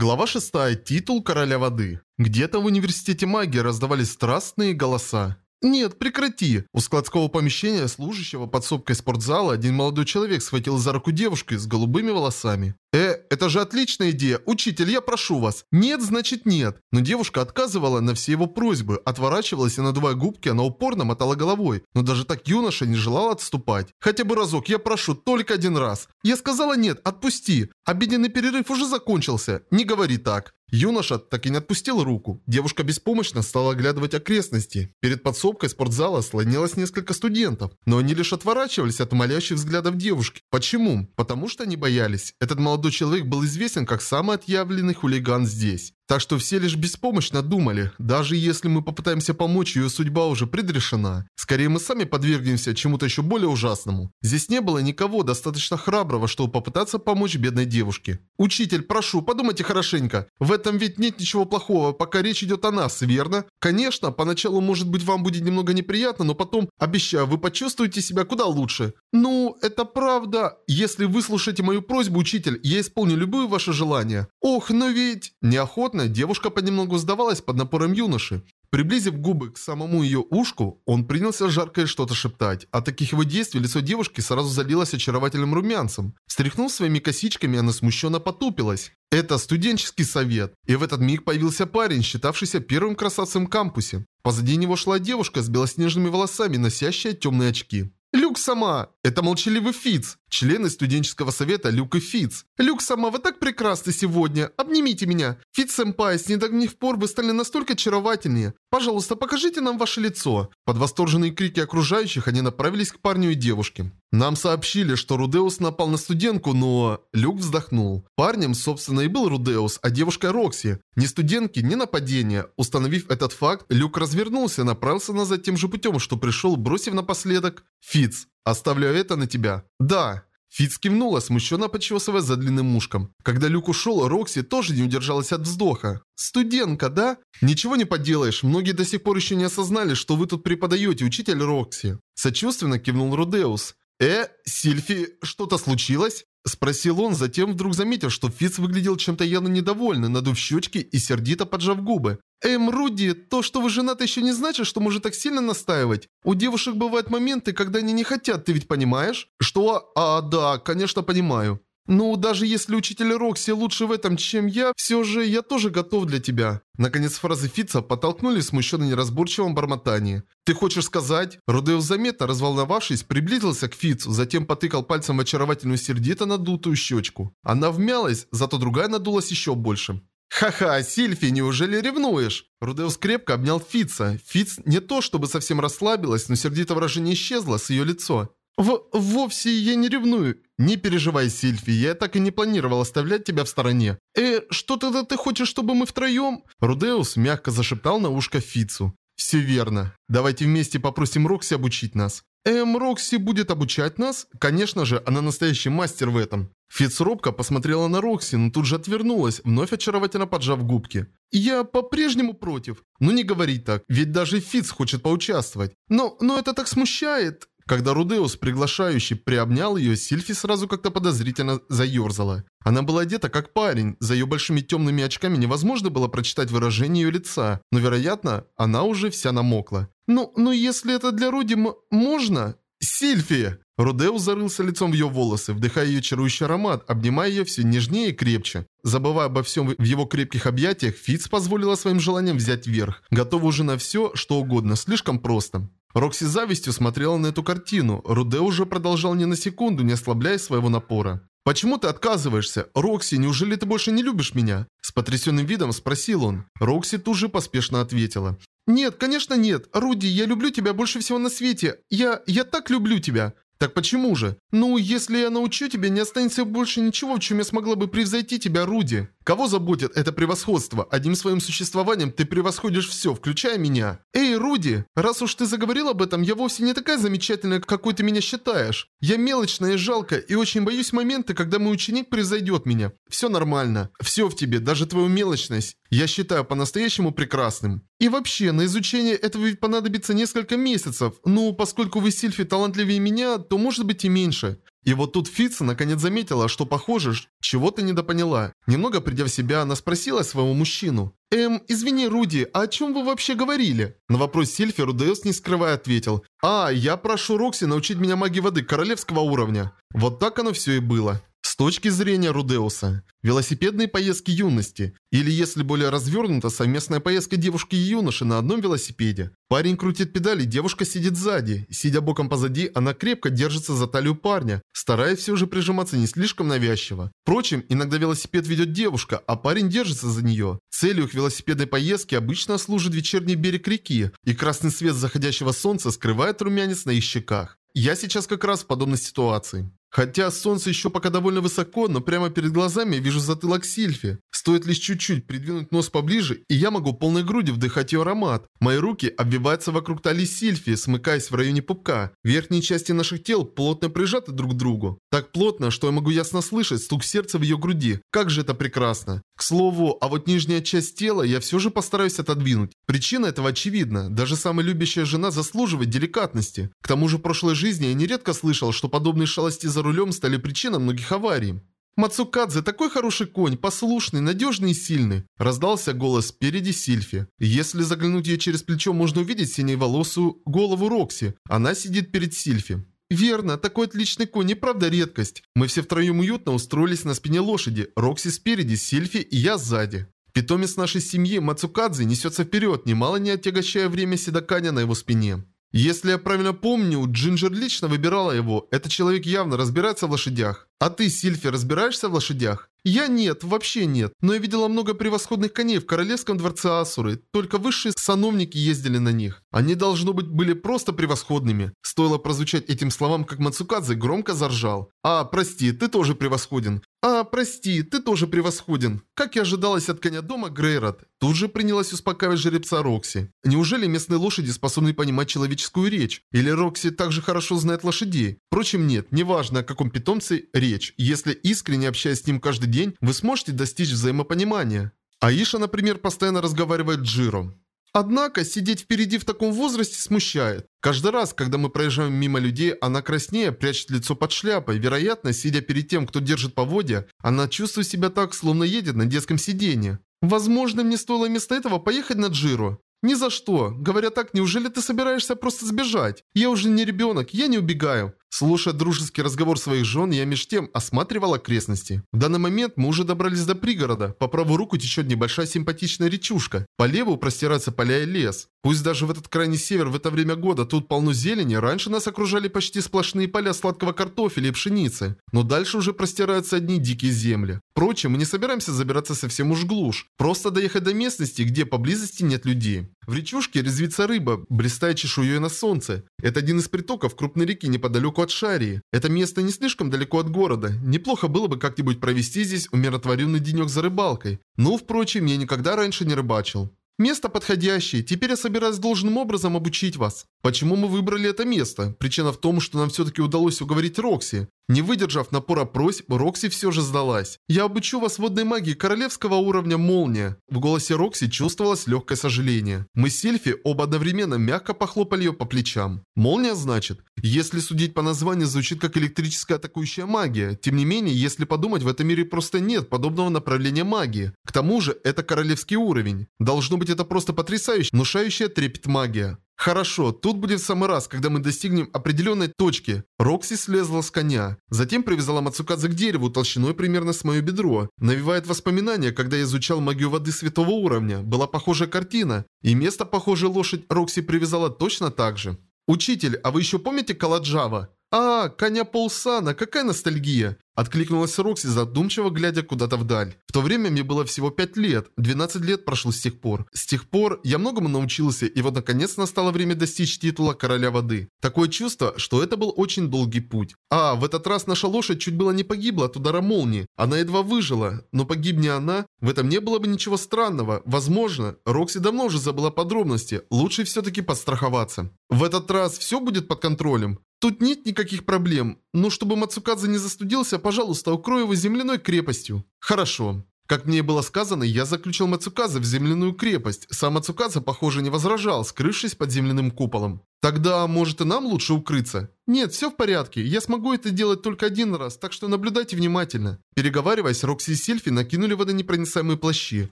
Глава 6. Титул Короля Воды. Где-то в университете магии раздавались страстные голоса. «Нет, прекрати!» У складского помещения, служащего подсобкой спортзала, один молодой человек схватил за руку девушку с голубыми волосами. «Э, это же отличная идея! Учитель, я прошу вас!» «Нет, значит нет!» Но девушка отказывала на все его просьбы, отворачивалась и, надувая губки, она упорно мотала головой. Но даже так юноша не желал отступать. «Хотя бы разок, я прошу, только один раз!» «Я сказала нет, отпусти! Обеденный перерыв уже закончился! Не говори так!» Юноша так и не отпустил руку. Девушка беспомощно стала оглядывать окрестности. Перед подсобкой спортзала слонилось несколько студентов, но они лишь отворачивались от молящих взглядов девушки. Почему? Потому что они боялись. Этот молодой человек был известен как самый отъявленный хулиган здесь. Так что все лишь беспомощно думали, даже если мы попытаемся помочь, ее судьба уже предрешена. Скорее мы сами подвергнемся чему-то еще более ужасному. Здесь не было никого достаточно храброго, чтобы попытаться помочь бедной девушке. Учитель, прошу, подумайте хорошенько. В этом ведь нет ничего плохого, пока речь идет о нас, верно? Конечно, поначалу может быть вам будет немного неприятно, но потом, обещаю, вы почувствуете себя куда лучше. Ну, это правда. Если вы слушаете мою просьбу, учитель, я исполню любые ваши желания. Ох, но ведь... Неохотно Внезапно девушка понемногу сдавалась под напором юноши. Приблизив губы к самому ее ушку, он принялся жаркое что-то шептать. От таких его действий лицо девушки сразу залилось очаровательным румянцем. Встряхнув своими косичками, она смущенно потупилась. Это студенческий совет. И в этот миг появился парень, считавшийся первым красавцем в кампусе. Позади него шла девушка с белоснежными волосами, носящая темные очки. «Люк сама! Это молчаливый Фиц, члены студенческого совета Люк и Фиц. Люк сама, вы так прекрасны сегодня! Обнимите меня! Фиц-сэмпай, с недавних пор вы стали настолько очаровательнее. Пожалуйста, покажите нам ваше лицо!» Под восторженные крики окружающих они направились к парню и девушке. Нам сообщили, что Рудеус напал на студентку, но... Люк вздохнул. Парнем, собственно, и был Рудеус, а девушкой Рокси. Ни студентки, ни нападения. Установив этот факт, Люк развернулся и направился назад тем же путем, что пришел, бросив напоследок «Фиц, оставлю это на тебя». «Да». Фиц кивнула, смущенно почесывая за длинным ушком. Когда Люк ушел, Рокси тоже не удержалась от вздоха. «Студентка, да? Ничего не поделаешь, многие до сих пор еще не осознали, что вы тут преподаете, учитель Рокси». Сочувственно кивнул Рудеус. «Э, Сильфи, что-то случилось?» Спросил он, затем вдруг заметил, что Фиц выглядел чем-то явно недовольный, надув щечки и сердито поджав губы. «Эм, Руди, то, что вы женаты, еще не значит, что может так сильно настаивать. У девушек бывают моменты, когда они не хотят, ты ведь понимаешь?» «Что? А, да, конечно, понимаю». «Ну, даже если учитель Рокси лучше в этом, чем я, все же я тоже готов для тебя». Наконец фразы Фица подтолкнули смущенно неразборчивом бормотании. «Ты хочешь сказать?» Рудеус заметно, разволновавшись, приблизился к Фицу, затем потыкал пальцем в очаровательную сердито надутую щечку. Она вмялась, зато другая надулась еще больше. «Ха-ха, Сильфи, неужели ревнуешь?» Рудеус крепко обнял Фица. Фиц не то чтобы совсем расслабилась, но сердито выражение исчезло с ее лица. В «Вовсе я не ревную. Не переживай, Сильфи, я так и не планировал оставлять тебя в стороне». «Э, что тогда ты хочешь, чтобы мы втроем?» Рудеус мягко зашептал на ушко Фицу. «Все верно. Давайте вместе попросим Рокси обучить нас». «Эм, Рокси будет обучать нас?» Конечно же, она настоящий мастер в этом. Фиц робко посмотрела на Рокси, но тут же отвернулась, вновь очаровательно поджав губки. «Я по-прежнему против. Ну не говори так, ведь даже Фиц хочет поучаствовать. Но, но это так смущает. Когда Рудеус, приглашающий, приобнял ее, Сильфи сразу как-то подозрительно заерзала. Она была одета как парень, за ее большими темными очками невозможно было прочитать выражение ее лица, но, вероятно, она уже вся намокла. «Ну, ну если это для Руди, можно?» «Сильфи!» Рудеус зарылся лицом в ее волосы, вдыхая ее чарующий аромат, обнимая ее все нежнее и крепче. Забывая обо всем в его крепких объятиях, Фиц позволила своим желаниям взять верх, готова уже на все, что угодно, слишком просто. Рокси завистью смотрела на эту картину. Руде уже продолжал ни на секунду, не ослабляя своего напора. «Почему ты отказываешься? Рокси, неужели ты больше не любишь меня?» С потрясенным видом спросил он. Рокси тут же поспешно ответила. «Нет, конечно нет. Руди, я люблю тебя больше всего на свете. Я... я так люблю тебя. Так почему же? Ну, если я научу тебя, не останется больше ничего, в чем я смогла бы превзойти тебя, Руди. Кого заботит это превосходство? Одним своим существованием ты превосходишь все, включая меня. Эй, Руди, раз уж ты заговорил об этом, я вовсе не такая замечательная, какой ты меня считаешь. Я мелочная и жалкая, и очень боюсь моменты, когда мой ученик превзойдет меня. Все нормально. Все в тебе, даже твою мелочность. Я считаю по-настоящему прекрасным. И вообще, на изучение этого ведь понадобится несколько месяцев. Ну, поскольку вы, Сильфи, талантливее меня, то может быть и меньше. И вот тут Фица наконец заметила, что похоже, чего-то недопоняла. Немного придя в себя, она спросила своего мужчину. «Эм, извини, Руди, а о чем вы вообще говорили?» На вопрос Сильфи Рудеус не скрывая ответил. «А, я прошу Рокси научить меня магии воды королевского уровня». Вот так оно все и было. С точки зрения Рудеуса, велосипедные поездки юности, или если более развернуто, совместная поездка девушки и юноши на одном велосипеде. Парень крутит педали, девушка сидит сзади. Сидя боком позади, она крепко держится за талию парня, стараясь все же прижиматься не слишком навязчиво. Впрочем, иногда велосипед ведет девушка, а парень держится за нее. Целью их велосипедной поездки обычно служит вечерний берег реки, и красный свет заходящего солнца скрывает румянец на их щеках. Я сейчас как раз в подобной ситуации. Хотя солнце еще пока довольно высоко, но прямо перед глазами вижу затылок Сильфи. Стоит лишь чуть-чуть придвинуть нос поближе, и я могу полной грудью вдыхать ее аромат. Мои руки обвиваются вокруг талии Сильфи, смыкаясь в районе пупка. Верхние части наших тел плотно прижаты друг к другу. Так плотно, что я могу ясно слышать стук сердца в ее груди. Как же это прекрасно. К слову, а вот нижняя часть тела я все же постараюсь отодвинуть. Причина этого очевидна. Даже самая любящая жена заслуживает деликатности. К тому же в прошлой жизни я нередко слышал, что подобные шалости за рулем стали причиной многих аварий. «Мацукадзе такой хороший конь, послушный, надежный и сильный», – раздался голос спереди Сильфи. Если заглянуть ей через плечо, можно увидеть синеволосую голову Рокси. Она сидит перед Сильфи. «Верно, такой отличный конь и правда редкость. Мы все втроем уютно устроились на спине лошади. Рокси спереди, Сильфи и я сзади». Питомец нашей семьи Мацукадзе несется вперед, немало не отягощая время седоканя на его спине. Если я правильно помню, Джинджер лично выбирала его. Этот человек явно разбирается в лошадях. А ты, Сильфи, разбираешься в лошадях? Я нет, вообще нет. Но я видела много превосходных коней в королевском дворце Асуры. Только высшие сановники ездили на них. Они, должно быть, были просто превосходными. Стоило прозвучать этим словам, как Мацукадзе громко заржал. А, прости, ты тоже превосходен. А, прости, ты тоже превосходен. Как и ожидалось от коня дома Грейрот. Тут же принялась успокаивать жеребца Рокси. Неужели местные лошади способны понимать человеческую речь? Или Рокси также хорошо знает лошадей? Впрочем, нет, неважно о каком питомце речь. Если искренне общаясь с ним каждый день, вы сможете достичь взаимопонимания. Аиша, например, постоянно разговаривает с Джиро. Однако, сидеть впереди в таком возрасте смущает. Каждый раз, когда мы проезжаем мимо людей, она краснее, прячет лицо под шляпой. Вероятно, сидя перед тем, кто держит поводья, она чувствует себя так, словно едет на детском сиденье. Возможно, мне стоило вместо этого поехать на Джиру. «Ни за что. Говоря так, неужели ты собираешься просто сбежать? Я уже не ребенок, я не убегаю. Слушая дружеский разговор своих жен, я меж тем осматривал окрестности. В данный момент мы уже добрались до пригорода. По правую руку течет небольшая симпатичная речушка. По левую простираются поля и лес. Пусть даже в этот крайний север в это время года тут полно зелени, раньше нас окружали почти сплошные поля сладкого картофеля и пшеницы. Но дальше уже простираются одни дикие земли. Впрочем, мы не собираемся забираться совсем уж глушь. Просто доехать до местности, где поблизости нет людей. В речушке резвится рыба, блистая чешуей на солнце. Это один из притоков крупной реки неподалеку от Шарии. Это место не слишком далеко от города. Неплохо было бы как-нибудь провести здесь умиротворенный денек за рыбалкой. Но, впрочем, я никогда раньше не рыбачил. Место подходящее, теперь я собираюсь должным образом обучить вас. Почему мы выбрали это место? Причина в том, что нам все-таки удалось уговорить Рокси. Не выдержав напора просьб, Рокси все же сдалась. «Я обучу вас водной магии королевского уровня молния». В голосе Рокси чувствовалось легкое сожаление. Мы с Сильфи оба одновременно мягко похлопали ее по плечам. «Молния, значит?» Если судить по названию, звучит как электрическая атакующая магия. Тем не менее, если подумать, в этом мире просто нет подобного направления магии. К тому же, это королевский уровень. Должно быть, это просто потрясающе, внушающая трепет магия. Хорошо, тут будет самый раз, когда мы достигнем определенной точки. Рокси слезла с коня. Затем привязала Мацукадзе к дереву толщиной примерно с мое бедро. Навевает воспоминания, когда я изучал магию воды святого уровня. Была похожая картина. И место похожей лошадь Рокси привязала точно так же. «Учитель, а вы еще помните Каладжава?» «А, коня Полсана, какая ностальгия!» Откликнулась Рокси, задумчиво глядя куда-то вдаль. В то время мне было всего 5 лет, 12 лет прошло с тех пор. С тех пор я многому научился, и вот наконец настало время достичь титула Короля Воды. Такое чувство, что это был очень долгий путь. А, в этот раз наша лошадь чуть было не погибла от удара молнии. Она едва выжила, но погибни она, в этом не было бы ничего странного. Возможно, Рокси давно уже забыла подробности, лучше все-таки подстраховаться. В этот раз все будет под контролем. Тут нет никаких проблем, но чтобы Мацукадзе не застудился, пожалуйста, укрой его земляной крепостью. Хорошо. Как мне было сказано, я заключил Мацуказа в земляную крепость. Сам Мацуказа, похоже, не возражал, скрывшись под земляным куполом. Тогда, может, и нам лучше укрыться? Нет, все в порядке. Я смогу это делать только один раз, так что наблюдайте внимательно. Переговариваясь, Рокси и Сильфи накинули водонепроницаемые плащи.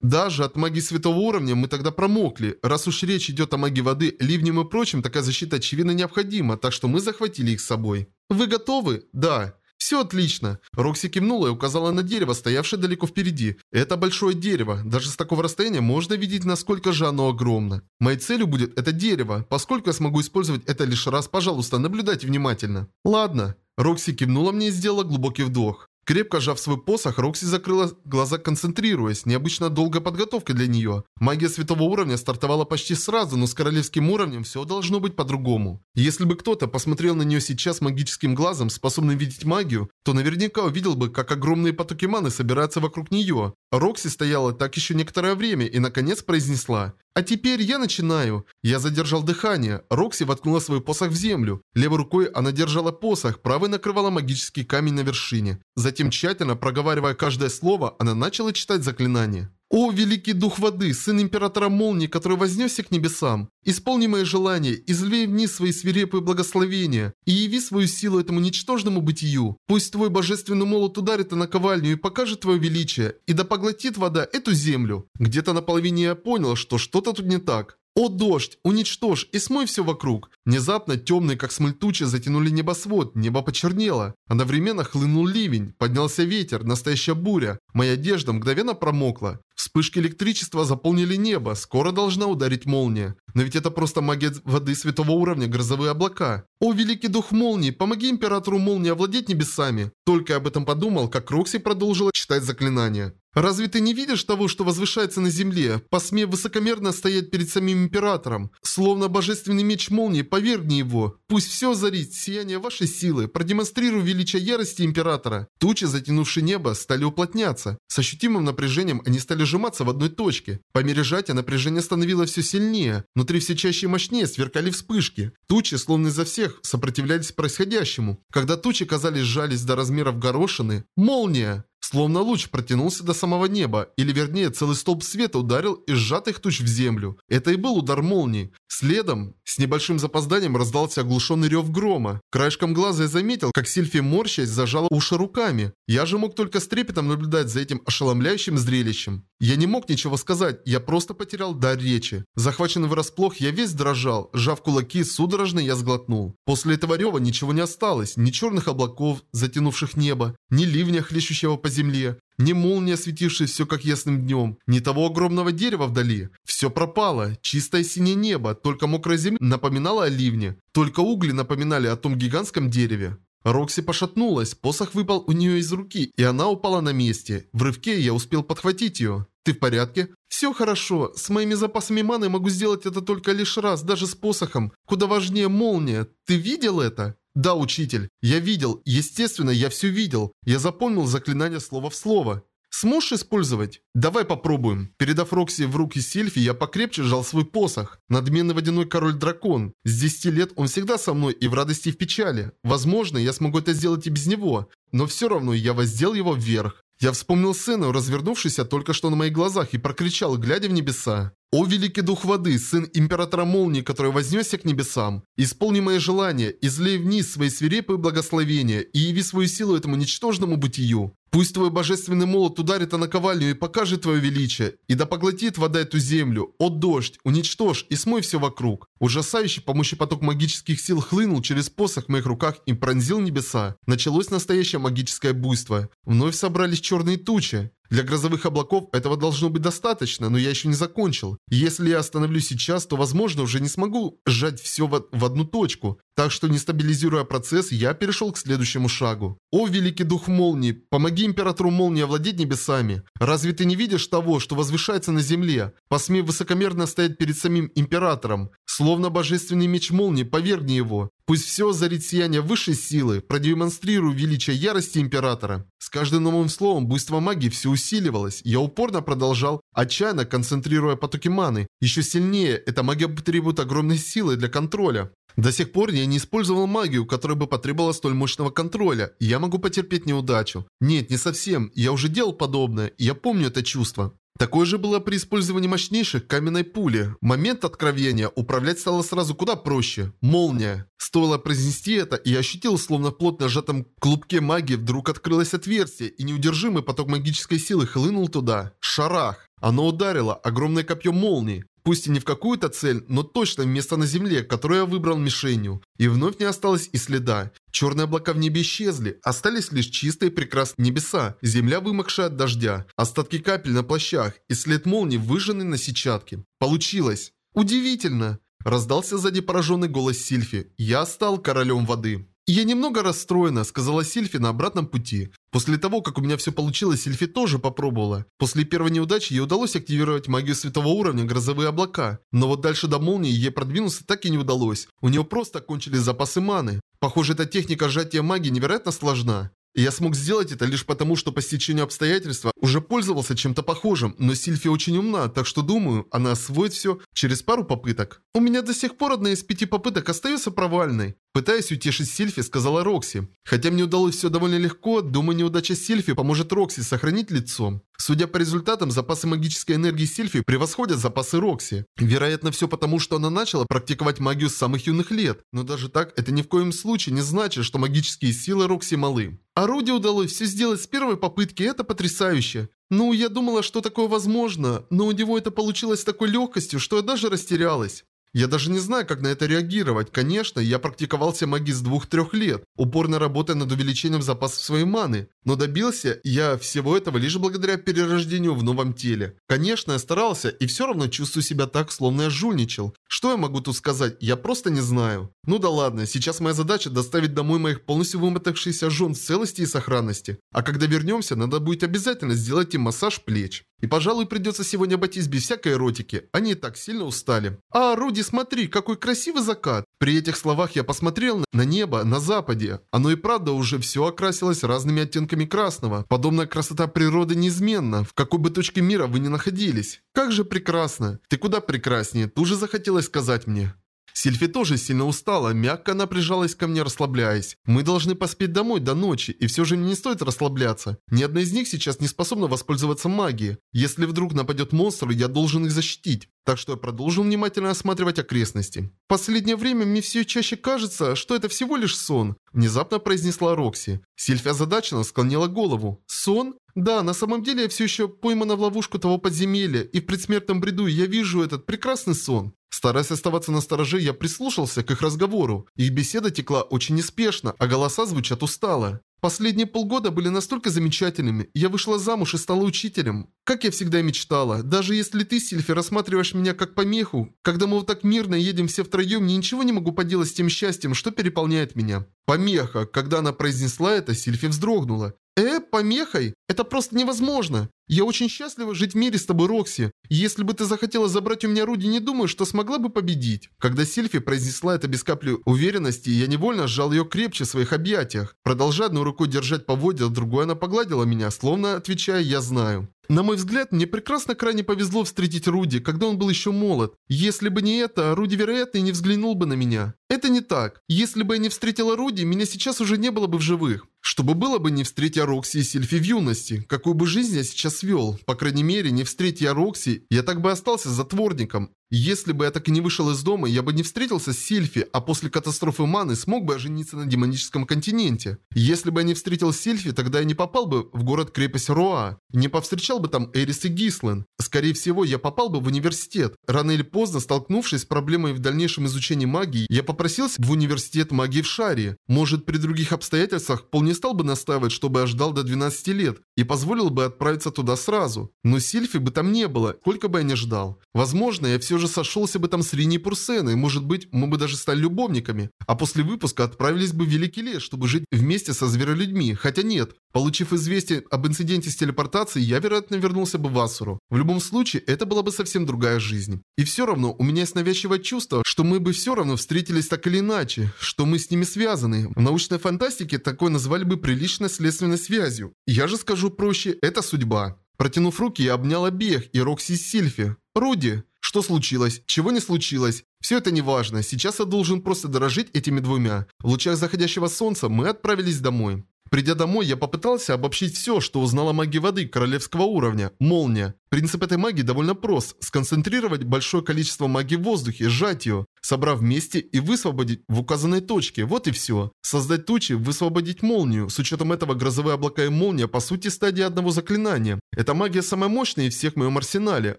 Даже от магии святого уровня мы тогда промокли. Раз уж речь идет о магии воды, ливнем и прочем, такая защита очевидно необходима, так что мы захватили их с собой. Вы готовы? Да. «Все отлично!» Рокси кивнула и указала на дерево, стоявшее далеко впереди. Это большое дерево. Даже с такого расстояния можно видеть, насколько же оно огромно. Моей целью будет это дерево. Поскольку я смогу использовать это лишь раз, пожалуйста, наблюдайте внимательно. Ладно. Рокси кивнула мне и сделала глубокий вдох. Крепко сжав свой посох, Рокси закрыла глаза, концентрируясь. Необычно долгая подготовка для нее. Магия святого уровня стартовала почти сразу, но с королевским уровнем все должно быть по-другому. Если бы кто-то посмотрел на нее сейчас магическим глазом, способным видеть магию, то наверняка увидел бы, как огромные потоки маны собираются вокруг нее. Рокси стояла так еще некоторое время и наконец произнесла «А теперь я начинаю». Я задержал дыхание. Рокси воткнула свой посох в землю. Левой рукой она держала посох, правой накрывала магический камень на вершине. Затем, тщательно проговаривая каждое слово, она начала читать заклинание. «О, великий дух воды, сын императора молнии, который вознесся к небесам, исполни мои желания, излей вниз свои свирепые благословения и яви свою силу этому ничтожному бытию. Пусть твой божественный молот ударит на наковальню и покажет твое величие, и да поглотит вода эту землю». Где-то на половине я понял, что что-то тут не так. «О, дождь! Уничтожь и смой все вокруг!» Внезапно темные, как смоль тучи, затянули небосвод, небо почернело. Одновременно хлынул ливень, поднялся ветер, настоящая буря. Моя одежда мгновенно промокла. Вспышки электричества заполнили небо, скоро должна ударить молния. Но ведь это просто магия воды святого уровня, грозовые облака. О, великий дух молнии, помоги императору молнии овладеть небесами. Только об этом подумал, как Рокси продолжила читать заклинание. Разве ты не видишь того, что возвышается на земле, посмев высокомерно стоять перед самим императором? Словно божественный меч молнии, повергни его. Пусть все озарит сияние вашей силы, продемонстрируй величие ярости императора. Тучи, затянувшие небо, стали уплотняться. С ощутимым напряжением они стали сжиматься в одной точке. По мере сжатия напряжение становилось все сильнее. Внутри все чаще и мощнее сверкали вспышки. Тучи, словно изо всех, сопротивлялись происходящему. Когда тучи, казались, сжались до размеров горошины, молния! Словно луч протянулся до самого неба, или вернее целый столб света ударил из сжатых туч в землю. Это и был удар молнии. Следом, с небольшим запозданием раздался оглушенный рев грома. Краешком глаза я заметил, как Сильфи морщась зажала уши руками. Я же мог только с трепетом наблюдать за этим ошеломляющим зрелищем. Я не мог ничего сказать, я просто потерял дар речи. Захваченный врасплох, я весь дрожал. Сжав кулаки, судорожно я сглотнул. После этого рева ничего не осталось. Ни черных облаков, затянувших небо, ни ливня, хлещущего по земле, ни молния, осветившая все как ясным днем, ни того огромного дерева вдали. Все пропало, чистое синее небо, только мокрая земля напоминала о ливне, только угли напоминали о том гигантском дереве. Рокси пошатнулась, посох выпал у нее из руки, и она упала на месте. В рывке я успел подхватить ее. «Ты в порядке?» «Все хорошо. С моими запасами маны могу сделать это только лишь раз, даже с посохом. Куда важнее молния. Ты видел это?» «Да, учитель. Я видел. Естественно, я все видел. Я запомнил заклинание слово в слово. Сможешь использовать? Давай попробуем. Передав Рокси в руки Сильфи, я покрепче сжал свой посох. Надменный водяной король-дракон. С 10 лет он всегда со мной и в радости, и в печали. Возможно, я смогу это сделать и без него. Но все равно я воздел его вверх. Я вспомнил сцену, развернувшуюся только что на моих глазах, и прокричал, глядя в небеса. «О, великий дух воды, сын императора молнии, который вознесся к небесам! Исполни мои желания, излей вниз свои свирепые благословения и яви свою силу этому ничтожному бытию. Пусть твой божественный молот ударит о наковальню и покажет твое величие, и да поглотит вода эту землю, о дождь, уничтожь и смой все вокруг. Ужасающий помощи поток магических сил хлынул через посох в моих руках и пронзил небеса. Началось настоящее магическое буйство. Вновь собрались черные тучи. Для грозовых облаков этого должно быть достаточно, но я еще не закончил. Если я остановлюсь сейчас, то возможно уже не смогу сжать все в, в одну точку. Так что не стабилизируя процесс, я перешел к следующему шагу. О, великий дух молнии, помоги императору молнии овладеть небесами. Разве ты не видишь того, что возвышается на земле? Посмей высокомерно стоять перед самим императором. Словно божественный меч молнии, повергни его. Пусть все озарит сияние высшей силы, продемонстрирую величие ярости Императора. С каждым новым словом буйство магии все усиливалось. Я упорно продолжал, отчаянно концентрируя потоки маны. Еще сильнее, эта магия требует огромной силы для контроля. До сих пор я не использовал магию, которая бы потребовала столь мощного контроля, я могу потерпеть неудачу. Нет, не совсем, я уже делал подобное, я помню это чувство. Такое же было при использовании мощнейших каменной пули. Момент откровения управлять стало сразу куда проще. Молния. Стоило произнести это, и я ощутил, словно в плотно сжатом клубке магии вдруг открылось отверстие, и неудержимый поток магической силы хлынул туда. Шарах. Оно ударило огромное копье молнии. Пусть и не в какую-то цель, но точно в место на земле, которое я выбрал мишенью. И вновь не осталось и следа. Черные облака в небе исчезли, остались лишь чистые прекрасные небеса, земля вымокшая от дождя, остатки капель на плащах и след молнии выжженный на сетчатке. Получилось. Удивительно. Раздался сзади пораженный голос Сильфи. Я стал королем воды. «Я немного расстроена», — сказала Сильфи на обратном пути. После того, как у меня все получилось, Сильфи тоже попробовала. После первой неудачи ей удалось активировать магию светового уровня грозовые облака. Но вот дальше до молнии ей продвинуться так и не удалось. У нее просто кончились запасы маны. Похоже, эта техника сжатия магии невероятно сложна. Я смог сделать это лишь потому, что по стечению обстоятельств уже пользовался чем-то похожим, но Сильфи очень умна, так что думаю, она освоит все через пару попыток. У меня до сих пор одна из пяти попыток остается провальной. Пытаясь утешить Сильфи, сказала Рокси. Хотя мне удалось все довольно легко, думаю, неудача Сильфи поможет Рокси сохранить лицо. Судя по результатам, запасы магической энергии Сильфи превосходят запасы Рокси. Вероятно, все потому, что она начала практиковать магию с самых юных лет. Но даже так, это ни в коем случае не значит, что магические силы Рокси малы. А Руди удалось все сделать с первой попытки, это потрясающе. Ну, я думала, что такое возможно, но у него это получилось с такой легкостью, что я даже растерялась. Я даже не знаю, как на это реагировать. Конечно, я практиковался магии с двух-трех лет, упорно работая над увеличением запасов своей маны. Но добился я всего этого лишь благодаря перерождению в новом теле. Конечно, я старался и все равно чувствую себя так, словно я жульничал. Что я могу тут сказать? Я просто не знаю. Ну да ладно, сейчас моя задача доставить домой моих полностью вымотавшихся жен в целости и сохранности. А когда вернемся, надо будет обязательно сделать им массаж плеч. И, пожалуй, придется сегодня обойтись без всякой эротики. Они и так сильно устали. А, Руди, смотри, какой красивый закат. При этих словах я посмотрел на небо на западе. Оно и правда уже все окрасилось разными оттенками красного. Подобная красота природы неизменна, в какой бы точке мира вы ни находились. Как же прекрасно. Ты куда прекраснее, тоже захотелось сказать мне. Сильфи тоже сильно устала, мягко она прижалась ко мне, расслабляясь. Мы должны поспеть домой до ночи, и все же мне не стоит расслабляться. Ни одна из них сейчас не способна воспользоваться магией. Если вдруг нападет монстр, я должен их защитить. Так что я продолжил внимательно осматривать окрестности. В последнее время мне все чаще кажется, что это всего лишь сон. Внезапно произнесла Рокси. Сильфи озадаченно склонила голову. Сон? Да, на самом деле я все еще поймана в ловушку того подземелья, и в предсмертном бреду я вижу этот прекрасный сон. Стараясь оставаться на стороже, я прислушался к их разговору. Их беседа текла очень неспешно, а голоса звучат устало. Последние полгода были настолько замечательными. Я вышла замуж и стала учителем. Как я всегда мечтала. Даже если ты, Сильфи, рассматриваешь меня как помеху, когда мы вот так мирно едем все втроем, я ничего не могу поделать с тем счастьем, что переполняет меня. Помеха. Когда она произнесла это, Сильфи вздрогнула. Э, помехой? Это просто невозможно. Я очень счастлива жить в мире с тобой, Рокси. Если бы ты захотела забрать у меня Руди, не думаю, что смогла бы победить. Когда Сильфи произнесла это без капли уверенности, я невольно сжал ее крепче в своих объятиях. Продолжая одной рукой держать поводья, другой она погладила меня, словно отвечая «я знаю». На мой взгляд, мне прекрасно крайне повезло встретить Руди, когда он был еще молод. Если бы не это, Руди, вероятно, и не взглянул бы на меня. Это не так. Если бы я не встретила Руди, меня сейчас уже не было бы в живых. Чтобы было бы не встретя Рокси и Сильфи в юности, какую бы жизнь я сейчас вел. По крайней мере, не встретя Рокси, я так бы остался затворником. Если бы я так и не вышел из дома, я бы не встретился с Сильфи, а после катастрофы Маны смог бы ожениться на демоническом континенте. Если бы я не встретил Сильфи, тогда я не попал бы в город-крепость Роа, не повстречал бы там Эрис и Гислен. Скорее всего, я попал бы в университет. Рано или поздно, столкнувшись с проблемой в дальнейшем изучении магии, я попросился в университет магии в Шаре. Может, при других обстоятельствах Пол не стал бы настаивать, чтобы я ждал до 12 лет, и позволил бы отправиться туда сразу. Но Сильфи бы там не было, сколько бы я ни ждал. Возможно, я все же сошелся бы там с Рини Пурсеной, может быть, мы бы даже стали любовниками. А после выпуска отправились бы в Великий лес, чтобы жить вместе со зверолюдьми. Хотя нет, Получив известие об инциденте с телепортацией, я, вероятно, вернулся бы в Асуру. В любом случае, это была бы совсем другая жизнь. И все равно, у меня есть навязчивое чувство, что мы бы все равно встретились так или иначе, что мы с ними связаны. В научной фантастике такое назвали бы приличной следственной связью. Я же скажу проще, это судьба. Протянув руки, я обнял обеих и Рокси с Сильфи. «Руди, что случилось? Чего не случилось? Все это не важно. Сейчас я должен просто дорожить этими двумя. В лучах заходящего солнца мы отправились домой. Придя домой, я попытался обобщить все, что узнал о магии воды королевского уровня – молния. Принцип этой магии довольно прост – сконцентрировать большое количество магии в воздухе, сжать ее, собрав вместе и высвободить в указанной точке, вот и все. Создать тучи, высвободить молнию, с учетом этого грозовые облака и молния по сути стадии одного заклинания. Эта магия самая мощная из всех в моем арсенале,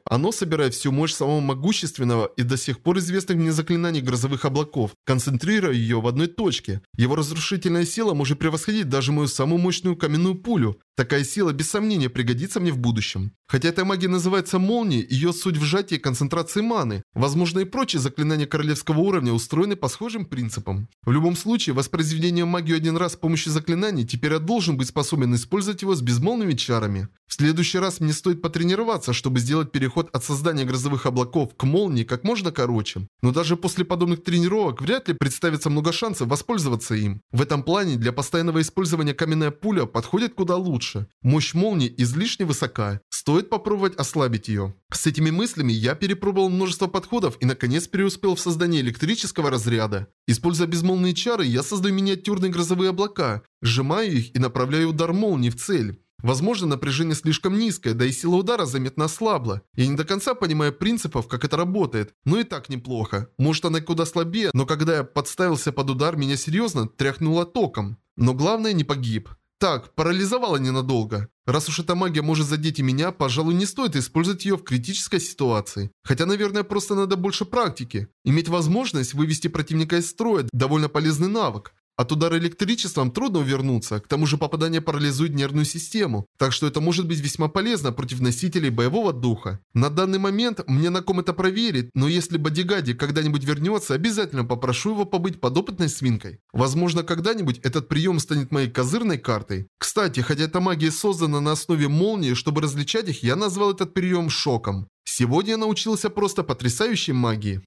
оно собирает всю мощь самого могущественного и до сих пор известных мне заклинаний грозовых облаков, концентрируя ее в одной точке. Его разрушительная сила может превосходить даже мою самую мощную каменную пулю. Такая сила без сомнения пригодится мне в будущем. Хотя эта магия называется молнией, ее суть в сжатии концентрации маны. Возможно и прочие заклинания королевского уровня устроены по схожим принципам. В любом случае, воспроизведение магии один раз с помощью заклинаний, теперь я должен быть способен использовать его с безмолвными чарами. В следующий раз мне стоит потренироваться, чтобы сделать переход от создания грозовых облаков к молнии как можно короче. Но даже после подобных тренировок вряд ли представится много шансов воспользоваться им. В этом плане для постоянного использования каменная пуля подходит куда лучше. Мощь молнии излишне высока. Стоит попробовать ослабить ее. С этими мыслями я перепробовал множество подходов и наконец преуспел в создании электрического разряда. Используя безмолвные чары, я создаю миниатюрные грозовые облака, сжимаю их и направляю удар молнии в цель. Возможно, напряжение слишком низкое, да и сила удара заметно ослабла. Я не до конца понимаю принципов, как это работает, но и так неплохо. Может она куда слабее, но когда я подставился под удар, меня серьезно тряхнуло током. Но главное не погиб. Так, парализовала ненадолго. Раз уж эта магия может задеть и меня, пожалуй, не стоит использовать ее в критической ситуации. Хотя, наверное, просто надо больше практики. Иметь возможность вывести противника из строя – довольно полезный навык. От удара электричеством трудно увернуться, к тому же попадание парализует нервную систему, так что это может быть весьма полезно против носителей боевого духа. На данный момент мне на ком это проверить, но если Бодигади когда-нибудь вернется, обязательно попрошу его побыть подопытной свинкой. Возможно, когда-нибудь этот прием станет моей козырной картой. Кстати, хотя эта магия создана на основе молнии, чтобы различать их, я назвал этот прием шоком. Сегодня я научился просто потрясающей магии.